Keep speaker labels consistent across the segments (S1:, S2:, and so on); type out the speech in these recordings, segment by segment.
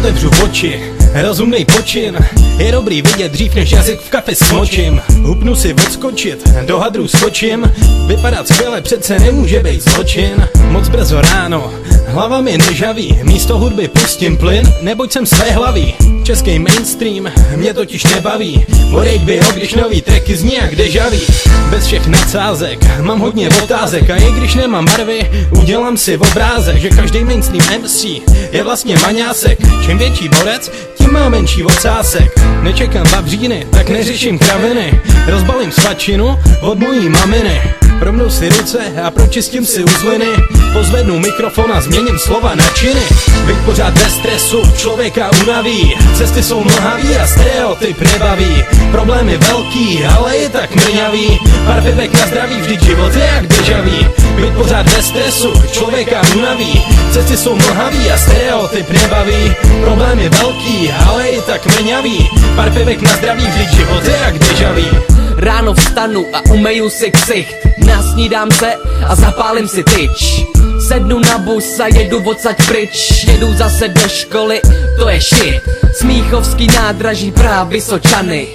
S1: otevřu oči, rozumnej počin. Je dobrý vidět dřív, než jazyk v kafe smočím Hupnu si odskočit, do hadru skočím. Vypadat skvěle přece nemůže být zločin. Moc brzo ráno, hlava mi nežaví Místo hudby pustím plyn, neboť jsem své hlavy Český mainstream mě totiž nebaví. Borejk by ho, když nový tracky zní jak dežaví Bez všech nadsázek, mám hodně otázek A i když nemám barvy, udělám si obrázek Že každý mainstream MC je vlastně maňásek. Čím větší borec, tím má menší ocásek. Nečekám vavříny, tak neřeším kraviny Rozbalím svačinu od mojí maminy Promnu si ruce a pročistím si uzliny. Pozvednu mikrofon a změním slova na činy. Byť pořád ve stresu, člověka unaví. Cesty jsou mlhavý a stereotyp nebaví. Problémy velký, ale je tak mrňavý. Pár pivek na zdraví, vždyť život je jak dežavý Byť pořád ve stresu, člověka unaví. Cesty jsou mlhavý a stereotyp nebaví. Problémy velký, ale je tak mrňavý. Pár pivek na zdraví, vždyť život je jak dežavý
S2: Ráno vstanu a umeju si ksicht Nasnídám se a zapálím si tyč. Sednu na bus a jedu odsaď pryč. Jedu zase do školy, to je shit. Smíchovský nádraží Praha Vysočany.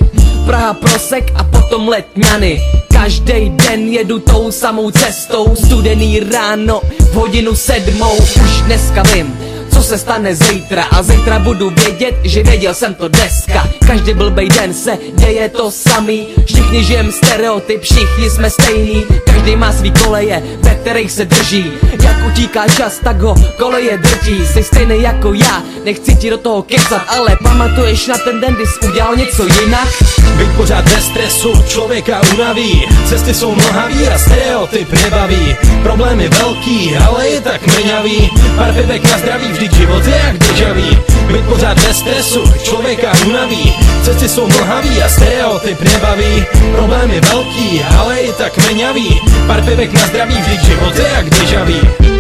S2: Praha Prosek a potom Letňany. Každý den jedu tou samou cestou. Studený ráno v hodinu sedmou Už dneska vím, co se stane zítra. A zítra budu vědět, že věděl jsem to dneska Každý blbej den se děje to samý. Všichni žijem stereotyp, všichni jsme stejný. Každý má svý koleje, ve kterých se drží. Jak utíká čas, tak ho koleje drží. Jsi stejný jako já, nechci ti do toho kecat Ale pamatuješ na ten den, kdy jsi udělal něco jinak?
S1: Byť pořád ve stresu, člověka unaví Cesty jsou mlhavý a stereotyp nebaví. Problémy velký, ale je tak mrňavý. Pár pivek na zdraví, vždyť život je jak dežavý Byť pořád ve stresu, člověka unaví Cesty jsou mlhavý a stereotyp nebaví. Problémy velký, ale je tak mrňavý. Pár pivek na zdraví, vždyť život je jak dežavý